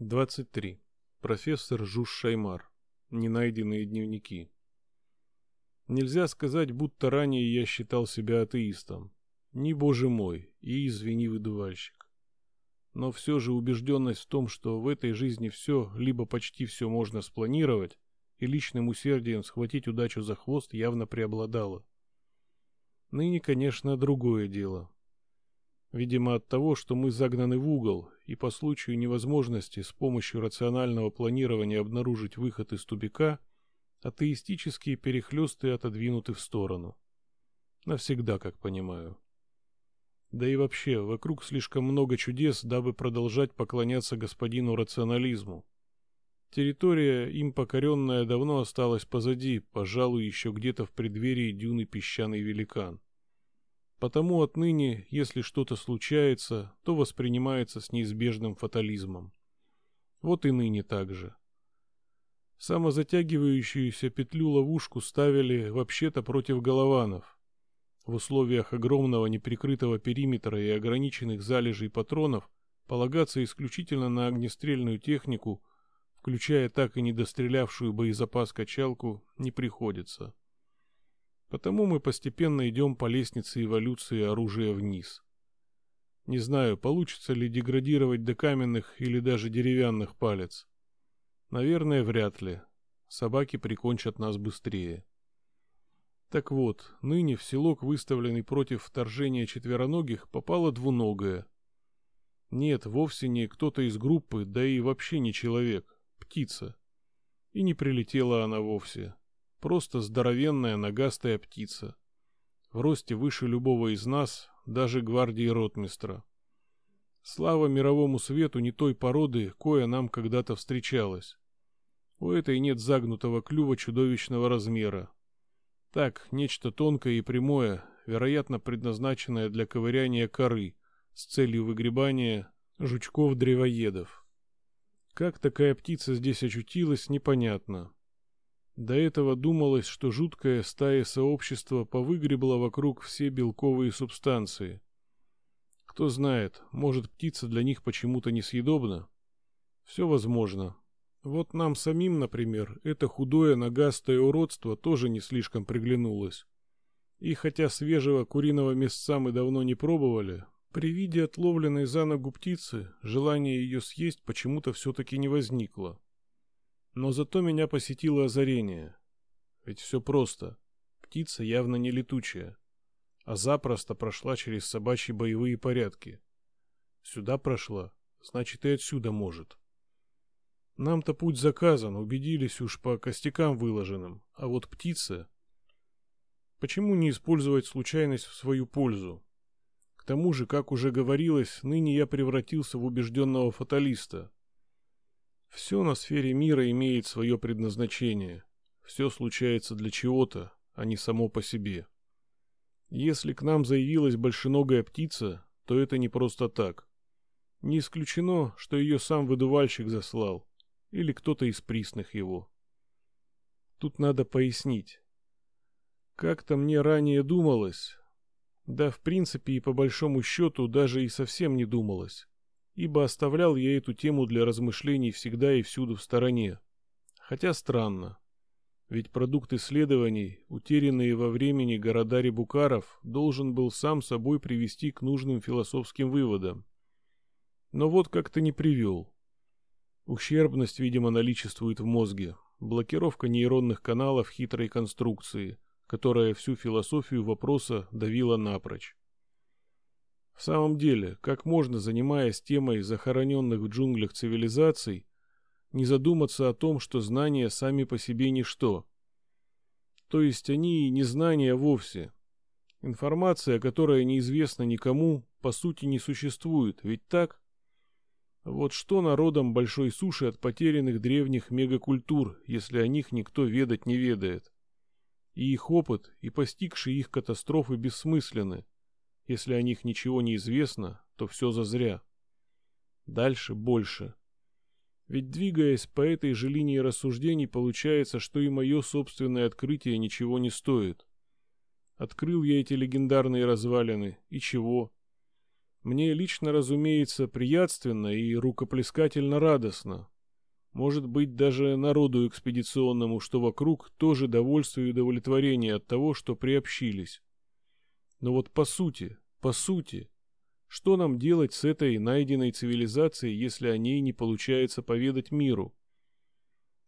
23. Профессор Жуж Шаймар. Ненайденные дневники. Нельзя сказать, будто ранее я считал себя атеистом. Не боже мой, и извини, выдувальщик. Но все же убежденность в том, что в этой жизни все, либо почти все можно спланировать, и личным усердием схватить удачу за хвост явно преобладала. Ныне, конечно, другое дело. Видимо, от того, что мы загнаны в угол, и по случаю невозможности с помощью рационального планирования обнаружить выход из тупика, атеистические перехлесты отодвинуты в сторону. Навсегда, как понимаю. Да и вообще, вокруг слишком много чудес, дабы продолжать поклоняться господину рационализму. Территория, им покоренная, давно осталась позади, пожалуй, еще где-то в преддверии дюны песчаный великан. Потому отныне, если что-то случается, то воспринимается с неизбежным фатализмом. Вот и ныне так же. Самозатягивающуюся петлю-ловушку ставили вообще-то против голованов. В условиях огромного неприкрытого периметра и ограниченных залежей патронов полагаться исключительно на огнестрельную технику, включая так и недострелявшую боезапас-качалку, не приходится. Потому мы постепенно идем по лестнице эволюции оружия вниз. Не знаю, получится ли деградировать до каменных или даже деревянных палец. Наверное, вряд ли. Собаки прикончат нас быстрее. Так вот, ныне в селок, выставленный против вторжения четвероногих, попала двуногая. Нет, вовсе не кто-то из группы, да и вообще не человек, птица. И не прилетела она вовсе. Просто здоровенная ногастая птица. В росте выше любого из нас, даже гвардии ротмистра. Слава мировому свету не той породы, кое нам когда-то встречалась. У этой нет загнутого клюва чудовищного размера. Так, нечто тонкое и прямое, вероятно, предназначенное для ковыряния коры с целью выгребания жучков-древоедов. Как такая птица здесь очутилась, непонятно. До этого думалось, что жуткая стая сообщества повыгребла вокруг все белковые субстанции. Кто знает, может птица для них почему-то несъедобна? Все возможно. Вот нам самим, например, это худое нагастое уродство тоже не слишком приглянулось. И хотя свежего куриного мясца мы давно не пробовали, при виде отловленной за ногу птицы желание ее съесть почему-то все-таки не возникло. Но зато меня посетило озарение. Ведь все просто. Птица явно не летучая, а запросто прошла через собачьи боевые порядки. Сюда прошла, значит и отсюда может. Нам-то путь заказан, убедились уж по костякам выложенным, а вот птица... Почему не использовать случайность в свою пользу? К тому же, как уже говорилось, ныне я превратился в убежденного фаталиста, все на сфере мира имеет свое предназначение. Все случается для чего-то, а не само по себе. Если к нам заявилась большеногая птица, то это не просто так. Не исключено, что ее сам выдувальщик заслал, или кто-то из присных его. Тут надо пояснить. Как-то мне ранее думалось, да в принципе и по большому счету даже и совсем не думалось, ибо оставлял я эту тему для размышлений всегда и всюду в стороне. Хотя странно. Ведь продукт исследований, утерянные во времени города Рибукаров, должен был сам собой привести к нужным философским выводам. Но вот как-то не привел. Ущербность, видимо, наличествует в мозге. Блокировка нейронных каналов хитрой конструкции, которая всю философию вопроса давила напрочь. В самом деле, как можно, занимаясь темой захороненных в джунглях цивилизаций, не задуматься о том, что знания сами по себе ничто? То есть они не знания вовсе. Информация, которая неизвестна никому, по сути не существует, ведь так? Вот что народам большой суши от потерянных древних мегакультур, если о них никто ведать не ведает? И их опыт, и постигшие их катастрофы бессмысленны. Если о них ничего не известно, то все зазря. Дальше больше. Ведь двигаясь по этой же линии рассуждений, получается, что и мое собственное открытие ничего не стоит. Открыл я эти легендарные развалины, и чего? Мне лично, разумеется, приятственно и рукоплескательно радостно. Может быть, даже народу экспедиционному, что вокруг, тоже довольствие и удовлетворение от того, что приобщились. Но вот по сути, по сути, что нам делать с этой найденной цивилизацией, если о ней не получается поведать миру?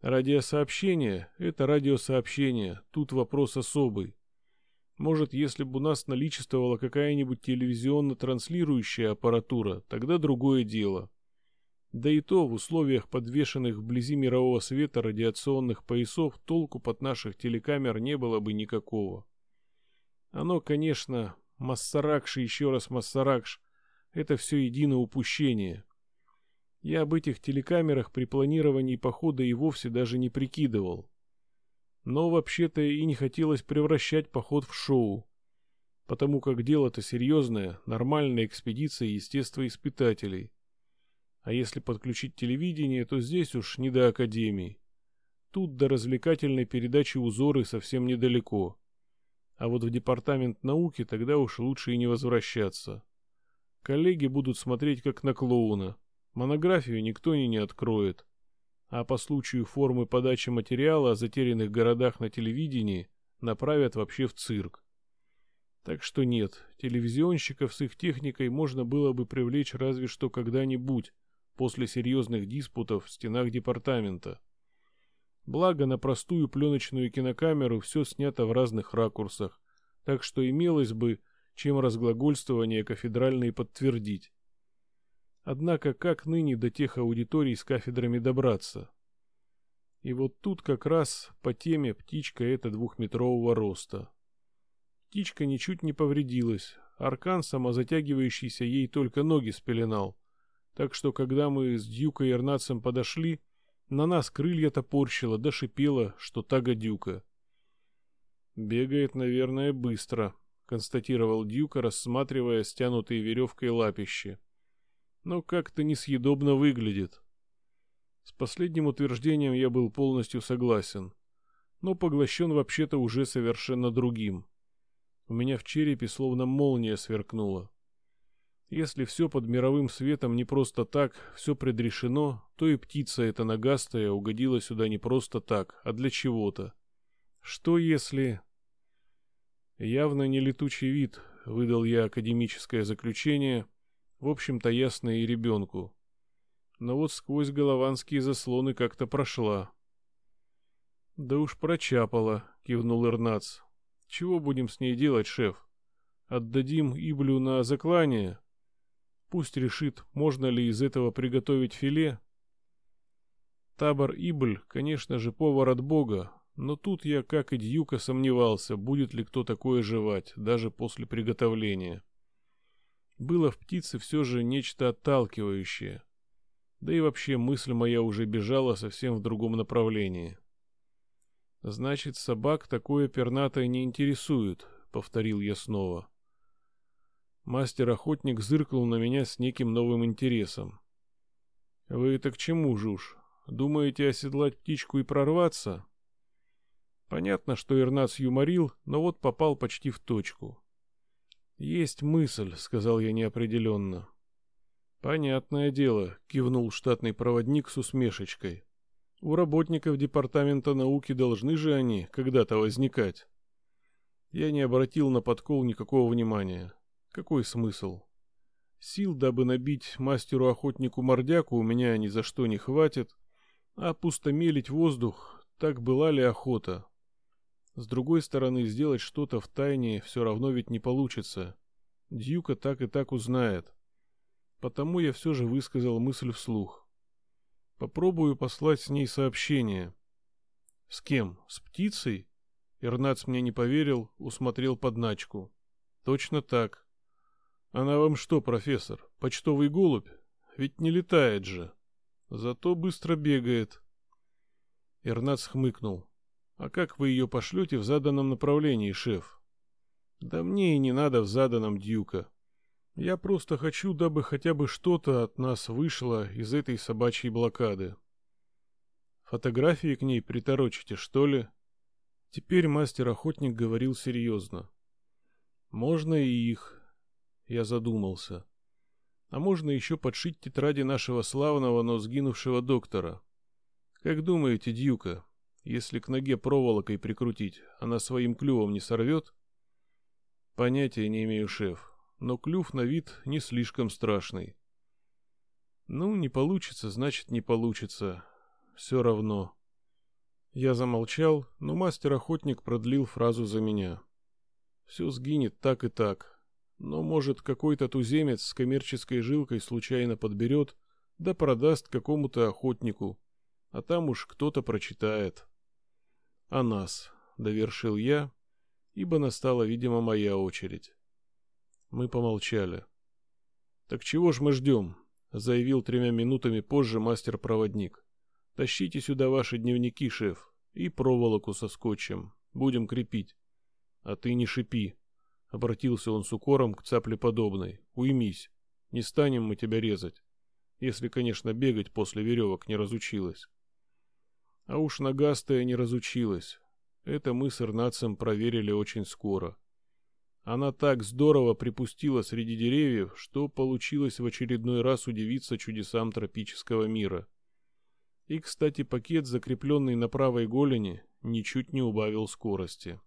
Радиосообщение — это радиосообщение, тут вопрос особый. Может, если бы у нас наличествовала какая-нибудь телевизионно транслирующая аппаратура, тогда другое дело. Да и то в условиях подвешенных вблизи мирового света радиационных поясов толку под наших телекамер не было бы никакого. Оно, конечно, Массаракш и еще раз Массаракш — это все единое упущение. Я об этих телекамерах при планировании похода и вовсе даже не прикидывал. Но вообще-то и не хотелось превращать поход в шоу, потому как дело-то серьезное, нормальная экспедиция естествоиспытателей. А если подключить телевидение, то здесь уж не до академии. Тут до развлекательной передачи узоры совсем недалеко. А вот в департамент науки тогда уж лучше и не возвращаться. Коллеги будут смотреть как на клоуна. Монографию никто и не откроет. А по случаю формы подачи материала о затерянных городах на телевидении направят вообще в цирк. Так что нет, телевизионщиков с их техникой можно было бы привлечь разве что когда-нибудь, после серьезных диспутов в стенах департамента. Благо, на простую пленочную кинокамеру все снято в разных ракурсах, так что имелось бы, чем разглагольствование кафедральные подтвердить. Однако, как ныне до тех аудиторий с кафедрами добраться? И вот тут как раз по теме птичка эта двухметрового роста. Птичка ничуть не повредилась, аркан, самозатягивающийся, ей только ноги спеленал. Так что, когда мы с Дьюкой и Эрнацем подошли, на нас крылья топорщила, да шипела, что та гадюка. «Бегает, наверное, быстро», — констатировал Дьюка, рассматривая стянутые веревкой лапищи. «Но как-то несъедобно выглядит». С последним утверждением я был полностью согласен, но поглощен вообще-то уже совершенно другим. У меня в черепе словно молния сверкнула. Если все под мировым светом не просто так, все предрешено, то и птица эта нагастая угодила сюда не просто так, а для чего-то. Что если... Явно не летучий вид, выдал я академическое заключение, в общем-то ясно и ребенку. Но вот сквозь голованские заслоны как-то прошла. Да уж прочапала, кивнул Эрнац. Чего будем с ней делать, шеф? Отдадим Иблю на заклание? Пусть решит, можно ли из этого приготовить филе. Табор Ибль, конечно же, повар от бога, но тут я, как и Дьюка, сомневался, будет ли кто такое жевать, даже после приготовления. Было в птице все же нечто отталкивающее. Да и вообще мысль моя уже бежала совсем в другом направлении. «Значит, собак такое пернатое не интересует», — повторил я снова. Мастер-охотник зыркнул на меня с неким новым интересом. «Вы это к чему, Жуж? Думаете оседлать птичку и прорваться?» Понятно, что Ирнац юморил, но вот попал почти в точку. «Есть мысль», — сказал я неопределенно. «Понятное дело», — кивнул штатный проводник с усмешечкой. «У работников Департамента науки должны же они когда-то возникать». Я не обратил на подкол никакого внимания. Какой смысл? Сил, дабы набить мастеру-охотнику мордяку, у меня ни за что не хватит, а пустомелить воздух, так была ли охота? С другой стороны, сделать что-то в тайне все равно ведь не получится. Дьюка так и так узнает. Потому я все же высказал мысль вслух. Попробую послать с ней сообщение. С кем? С птицей? Ирнац мне не поверил, усмотрел подначку. Точно так. Она вам что, профессор, почтовый голубь? Ведь не летает же. Зато быстро бегает. Эрнац хмыкнул. А как вы ее пошлете в заданном направлении, шеф? Да мне и не надо в заданном дюка. Я просто хочу, дабы хотя бы что-то от нас вышло из этой собачьей блокады. Фотографии к ней приторочите, что ли? Теперь мастер-охотник говорил серьезно. Можно и их, я задумался. А можно еще подшить тетради нашего славного, но сгинувшего доктора. Как думаете, Дьюка, если к ноге проволокой прикрутить, она своим клювом не сорвет? Понятия не имею, шеф, но клюв на вид не слишком страшный. Ну, не получится, значит, не получится. Все равно. Я замолчал, но мастер-охотник продлил фразу за меня. Все сгинет так и так. Но, может, какой-то туземец с коммерческой жилкой случайно подберет, да продаст какому-то охотнику. А там уж кто-то прочитает. А нас, довершил я, ибо настала, видимо, моя очередь. Мы помолчали. «Так чего ж мы ждем?» — заявил тремя минутами позже мастер-проводник. «Тащите сюда ваши дневники, шеф, и проволоку со скотчем. Будем крепить». «А ты не шипи», — обратился он с укором к цаплеподобной. «Уймись. Не станем мы тебя резать. Если, конечно, бегать после веревок не разучилась». А уж ногастая не разучилась. Это мы с Ирнацем проверили очень скоро. Она так здорово припустила среди деревьев, что получилось в очередной раз удивиться чудесам тропического мира. И, кстати, пакет, закрепленный на правой голени, ничуть не убавил скорости.